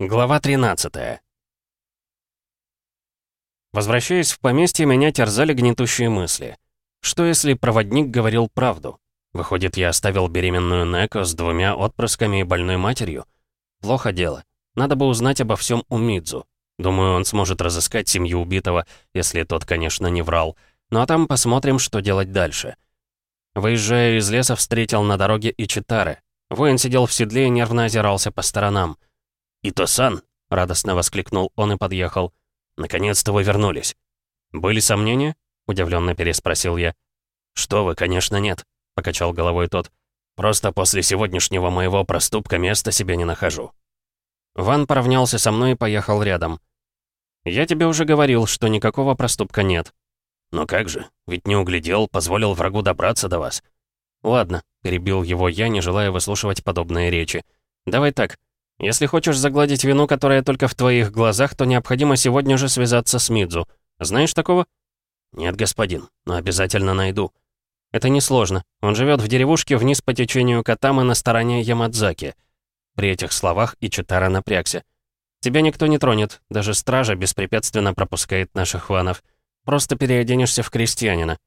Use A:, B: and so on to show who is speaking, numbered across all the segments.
A: Глава 13 Возвращаясь в поместье, меня терзали гнетущие мысли. Что если проводник говорил правду? Выходит, я оставил беременную Неко с двумя отпрысками и больной матерью? Плохо дело. Надо бы узнать обо всем у Мидзу. Думаю, он сможет разыскать семью убитого, если тот, конечно, не врал. Ну а там посмотрим, что делать дальше. Выезжая из леса, встретил на дороге Ичитары. Воин сидел в седле и нервно озирался по сторонам. «Ито-сан!» — радостно воскликнул он и подъехал. «Наконец-то вы вернулись». «Были сомнения?» — удивленно переспросил я. «Что вы, конечно, нет», — покачал головой тот. «Просто после сегодняшнего моего проступка места себе не нахожу». Ван поравнялся со мной и поехал рядом. «Я тебе уже говорил, что никакого проступка нет». «Но как же? Ведь не углядел, позволил врагу добраться до вас». «Ладно», — перебил его я, не желая выслушивать подобные речи. «Давай так. Если хочешь загладить вину, которая только в твоих глазах, то необходимо сегодня же связаться с Мидзу. Знаешь такого?» «Нет, господин, но обязательно найду». «Это несложно. Он живет в деревушке вниз по течению Катамы на стороне Ямадзаки». При этих словах Ичитара напрягся. «Тебя никто не тронет, даже стража беспрепятственно пропускает наших ванов. Просто переоденешься в крестьянина».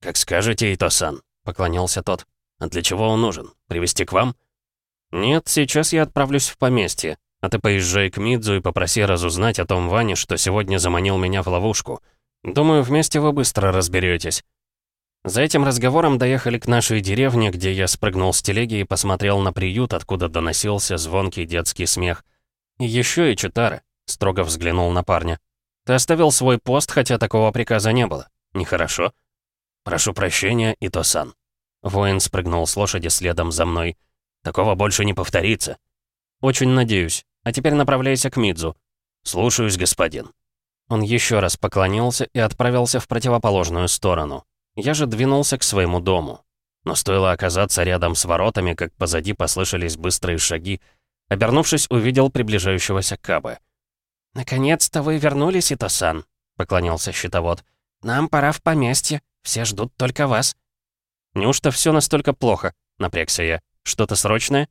A: «Как скажете, Ито-сан», — поклонился тот. «А для чего он нужен? Привести к вам?» «Нет, сейчас я отправлюсь в поместье, а ты поезжай к Мидзу и попроси разузнать о том Ване, что сегодня заманил меня в ловушку. Думаю, вместе вы быстро разберетесь. За этим разговором доехали к нашей деревне, где я спрыгнул с телеги и посмотрел на приют, откуда доносился звонкий детский смех. Еще и Читара, строго взглянул на парня. «Ты оставил свой пост, хотя такого приказа не было. Нехорошо?» «Прошу прощения, Ито-сан». Воин спрыгнул с лошади следом за мной. Такого больше не повторится. Очень надеюсь. А теперь направляйся к Мидзу. Слушаюсь, господин. Он еще раз поклонился и отправился в противоположную сторону. Я же двинулся к своему дому. Но стоило оказаться рядом с воротами, как позади послышались быстрые шаги. Обернувшись, увидел приближающегося Кабы. «Наконец-то вы вернулись, Итосан», — поклонился щитовод. «Нам пора в поместье. Все ждут только вас». «Неужто все настолько плохо?» — напрягся я. Что-то срочное?»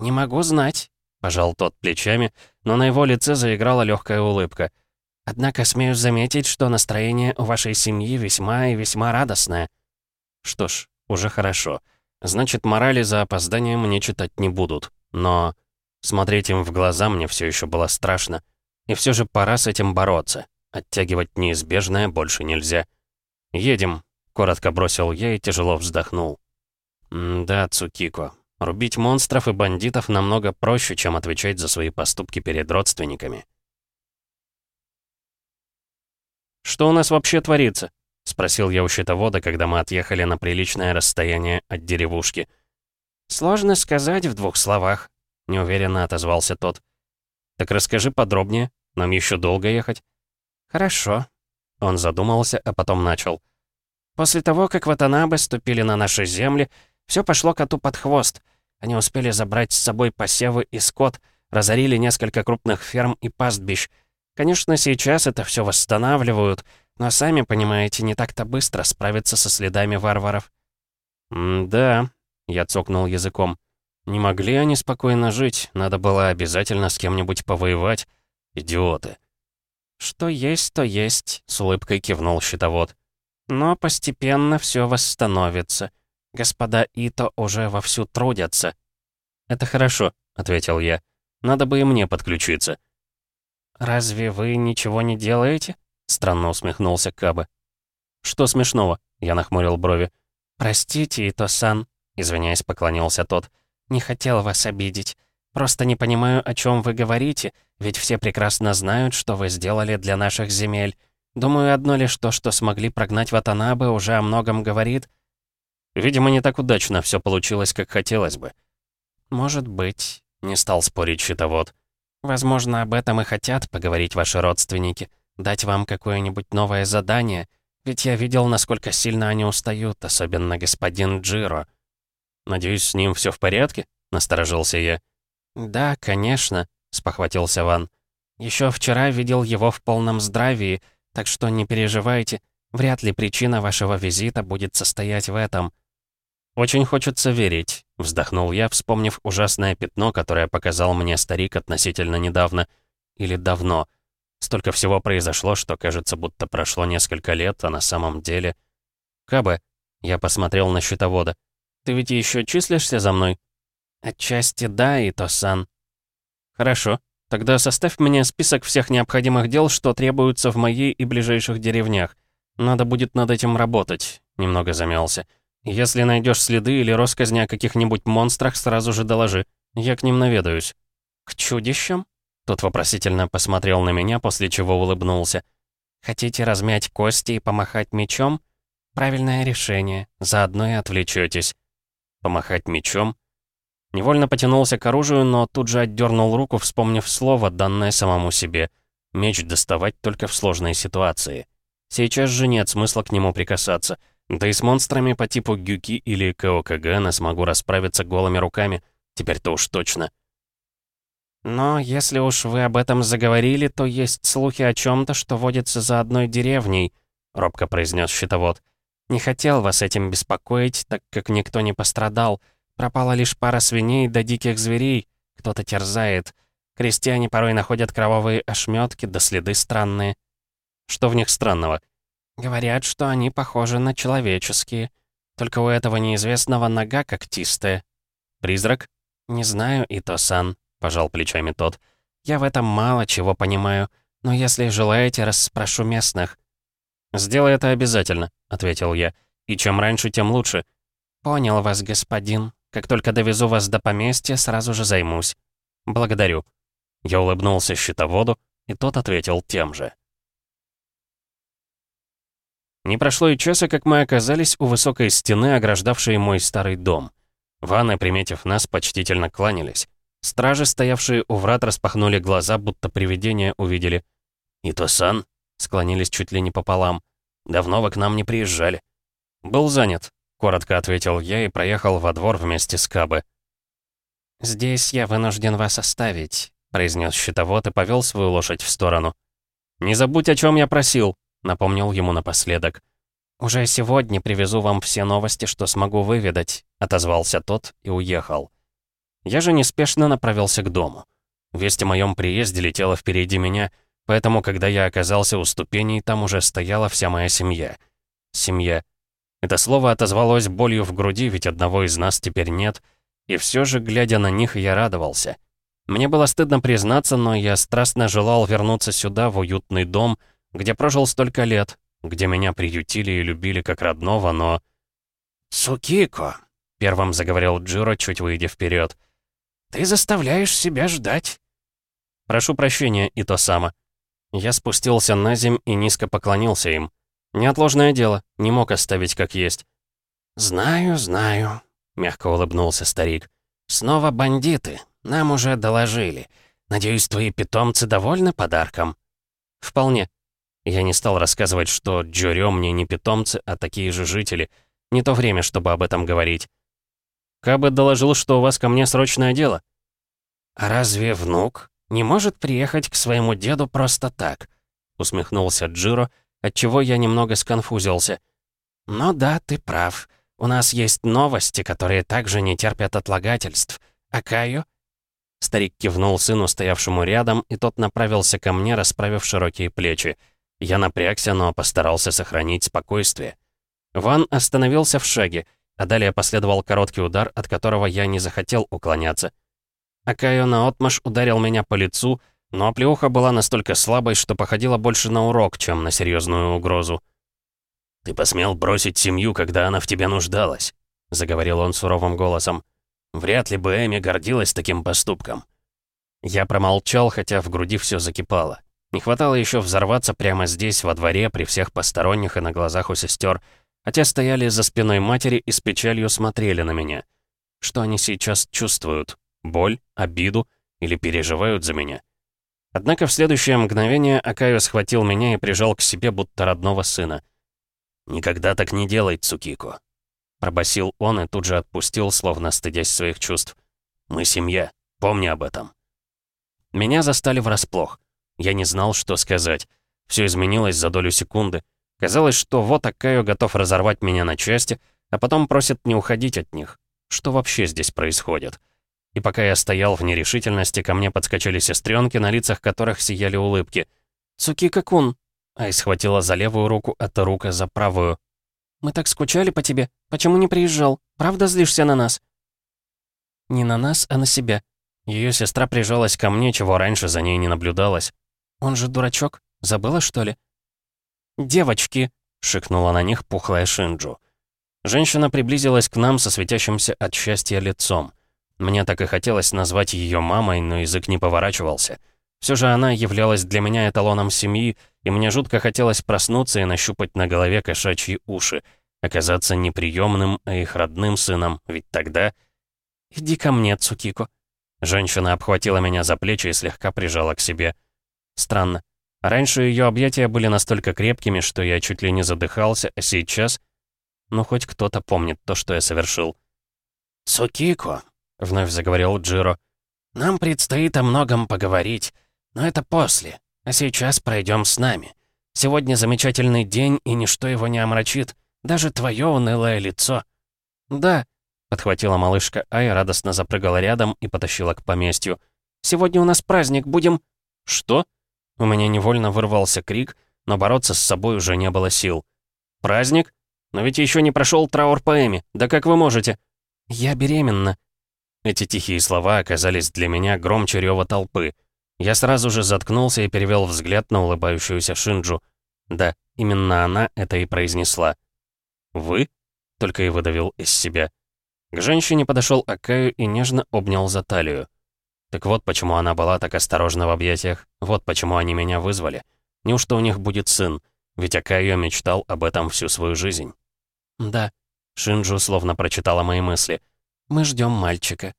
A: «Не могу знать», — пожал тот плечами, но на его лице заиграла легкая улыбка. «Однако смею заметить, что настроение у вашей семьи весьма и весьма радостное». «Что ж, уже хорошо. Значит, морали за опозданием мне читать не будут. Но смотреть им в глаза мне все еще было страшно. И все же пора с этим бороться. Оттягивать неизбежное больше нельзя. «Едем», — коротко бросил я и тяжело вздохнул. «Да, Цукико, Рубить монстров и бандитов намного проще, чем отвечать за свои поступки перед родственниками. «Что у нас вообще творится?» — спросил я у щитовода, когда мы отъехали на приличное расстояние от деревушки. «Сложно сказать в двух словах», — неуверенно отозвался тот. «Так расскажи подробнее, нам еще долго ехать». «Хорошо». Он задумался, а потом начал. «После того, как Ватанабы ступили на наши земли, все пошло коту под хвост. Они успели забрать с собой посевы и скот, разорили несколько крупных ферм и пастбищ. Конечно, сейчас это все восстанавливают, но сами понимаете, не так-то быстро справиться со следами варваров. «Да», — я цокнул языком. «Не могли они спокойно жить, надо было обязательно с кем-нибудь повоевать. Идиоты». «Что есть, то есть», — с улыбкой кивнул щитовод. «Но постепенно все восстановится. Господа Ито уже вовсю трудятся». «Это хорошо», — ответил я. «Надо бы и мне подключиться». «Разве вы ничего не делаете?» — странно усмехнулся Кабы. «Что смешного?» — я нахмурил брови. «Простите, Ито-сан», — извиняясь, поклонился тот. «Не хотел вас обидеть. Просто не понимаю, о чем вы говорите, ведь все прекрасно знают, что вы сделали для наших земель. Думаю, одно лишь то, что смогли прогнать Ватанабе, уже о многом говорит. Видимо, не так удачно все получилось, как хотелось бы. «Может быть», — не стал спорить щитовод. «Возможно, об этом и хотят поговорить ваши родственники, дать вам какое-нибудь новое задание, ведь я видел, насколько сильно они устают, особенно господин Джиро». «Надеюсь, с ним все в порядке?» — насторожился я. «Да, конечно», — спохватился Ван. Еще вчера видел его в полном здравии, так что не переживайте, вряд ли причина вашего визита будет состоять в этом». «Очень хочется верить», — вздохнул я, вспомнив ужасное пятно, которое показал мне старик относительно недавно. Или давно. Столько всего произошло, что кажется, будто прошло несколько лет, а на самом деле... «Кабе», — я посмотрел на счетовода, — «ты ведь еще числишься за мной?» «Отчасти да, Ито-сан». «Хорошо. Тогда составь мне список всех необходимых дел, что требуются в моей и ближайших деревнях. Надо будет над этим работать», — немного замялся. Если найдешь следы или росказни о каких-нибудь монстрах, сразу же доложи. Я к ним наведаюсь». «К чудищам?» Тот вопросительно посмотрел на меня, после чего улыбнулся. «Хотите размять кости и помахать мечом? Правильное решение. Заодно и отвлечетесь». «Помахать мечом?» Невольно потянулся к оружию, но тут же отдернул руку, вспомнив слово, данное самому себе. Меч доставать только в сложной ситуации. Сейчас же нет смысла к нему прикасаться. Да и с монстрами по типу Гюки или Каокагана смогу расправиться голыми руками. Теперь-то уж точно. Но если уж вы об этом заговорили, то есть слухи о чем-то, что водится за одной деревней, робко произнес щитовод. Не хотел вас этим беспокоить, так как никто не пострадал. Пропала лишь пара свиней да диких зверей. Кто-то терзает. Крестьяне порой находят кровавые ошметки да следы странные. Что в них странного? Говорят, что они похожи на человеческие. Только у этого неизвестного нога когтистая. Призрак? Не знаю, Ито-сан, пожал плечами тот. Я в этом мало чего понимаю, но если желаете, расспрошу местных. «Сделай это обязательно», — ответил я. «И чем раньше, тем лучше». «Понял вас, господин. Как только довезу вас до поместья, сразу же займусь». «Благодарю». Я улыбнулся щитоводу, и тот ответил тем же. Не прошло и часа, как мы оказались у высокой стены, ограждавшей мой старый дом. Ванны, приметив нас, почтительно кланялись. Стражи, стоявшие у врат, распахнули глаза, будто привидения увидели. «Ито-сан?» — склонились чуть ли не пополам. «Давно вы к нам не приезжали». «Был занят», — коротко ответил я и проехал во двор вместе с Кабы. «Здесь я вынужден вас оставить», — произнес щитовод и повел свою лошадь в сторону. «Не забудь, о чем я просил», напомнил ему напоследок. «Уже сегодня привезу вам все новости, что смогу выведать», — отозвался тот и уехал. Я же неспешно направился к дому. Весть о моем приезде летела впереди меня, поэтому, когда я оказался у ступеней, там уже стояла вся моя семья. Семья. Это слово отозвалось болью в груди, ведь одного из нас теперь нет, и все же, глядя на них, я радовался. Мне было стыдно признаться, но я страстно желал вернуться сюда, в уютный дом, где прожил столько лет, где меня приютили и любили как родного, но... «Цукико», — первым заговорил Джиро, чуть выйдя вперед. «Ты заставляешь себя ждать». «Прошу прощения, и то само». Я спустился на земь и низко поклонился им. Неотложное дело, не мог оставить как есть. «Знаю, знаю», — мягко улыбнулся старик. «Снова бандиты. Нам уже доложили. Надеюсь, твои питомцы довольны подарком?» «Вполне», я не стал рассказывать, что Джорё мне не питомцы, а такие же жители. Не то время, чтобы об этом говорить. Кабы доложил, что у вас ко мне срочное дело. «А разве внук не может приехать к своему деду просто так?» Усмехнулся Джиро, отчего я немного сконфузился. «Ну да, ты прав. У нас есть новости, которые также не терпят отлагательств. А Каю?» Старик кивнул сыну, стоявшему рядом, и тот направился ко мне, расправив широкие плечи. Я напрягся, но постарался сохранить спокойствие. Ван остановился в шаге, а далее последовал короткий удар, от которого я не захотел уклоняться. Акайо наотмашь ударил меня по лицу, но оплеуха была настолько слабой, что походила больше на урок, чем на серьезную угрозу. «Ты посмел бросить семью, когда она в тебе нуждалась», — заговорил он суровым голосом. «Вряд ли бы Эми гордилась таким поступком». Я промолчал, хотя в груди все закипало. Не хватало еще взорваться прямо здесь, во дворе, при всех посторонних и на глазах у сестер, а те стояли за спиной матери и с печалью смотрели на меня. Что они сейчас чувствуют? Боль? Обиду? Или переживают за меня? Однако в следующее мгновение Акаю схватил меня и прижал к себе, будто родного сына. «Никогда так не делай, Цукико», — пробасил он и тут же отпустил, словно стыдясь своих чувств. «Мы семья, помни об этом». Меня застали врасплох. Я не знал, что сказать. Все изменилось за долю секунды. Казалось, что вот Акаю готов разорвать меня на части, а потом просит не уходить от них. Что вообще здесь происходит? И пока я стоял в нерешительности, ко мне подскочили сестренки, на лицах которых сияли улыбки. «Цукика-кун!» Ай схватила за левую руку, а Тарука за правую. «Мы так скучали по тебе. Почему не приезжал? Правда злишься на нас?» «Не на нас, а на себя». Ее сестра прижалась ко мне, чего раньше за ней не наблюдалось. «Он же дурачок. Забыла, что ли?» «Девочки!» — шикнула на них пухлая Шинджу. Женщина приблизилась к нам со светящимся от счастья лицом. Мне так и хотелось назвать ее мамой, но язык не поворачивался. Все же она являлась для меня эталоном семьи, и мне жутко хотелось проснуться и нащупать на голове кошачьи уши, оказаться не приемным, а их родным сыном, ведь тогда... «Иди ко мне, Цукико». Женщина обхватила меня за плечи и слегка прижала к себе. Странно. Раньше ее объятия были настолько крепкими, что я чуть ли не задыхался, а сейчас... Ну, хоть кто-то помнит то, что я совершил.
B: «Цукико», — вновь заговорил Джиро, — «нам предстоит о многом поговорить, но это после, а сейчас пройдем с нами. Сегодня замечательный день, и ничто его не омрачит, даже твое унылое лицо».
A: «Да», — подхватила малышка Ай, радостно запрыгала рядом и потащила к поместью. «Сегодня у нас праздник, будем...» «Что?» У меня невольно вырвался крик, но бороться с собой уже не было сил. «Праздник? Но ведь еще не прошел траур по Эми. Да как вы можете?» «Я беременна». Эти тихие слова оказались для меня громче рева толпы. Я сразу же заткнулся и перевел взгляд на улыбающуюся Шинджу. Да, именно она это и произнесла. «Вы?» — только и выдавил из себя. К женщине подошел Акаю и нежно обнял за талию. Так вот почему она была так осторожна в объятиях, вот почему они меня вызвали. Неужто у них будет сын? Ведь Акаю мечтал об этом всю свою жизнь. «Да», — Шинджу словно прочитала мои мысли. «Мы ждем мальчика».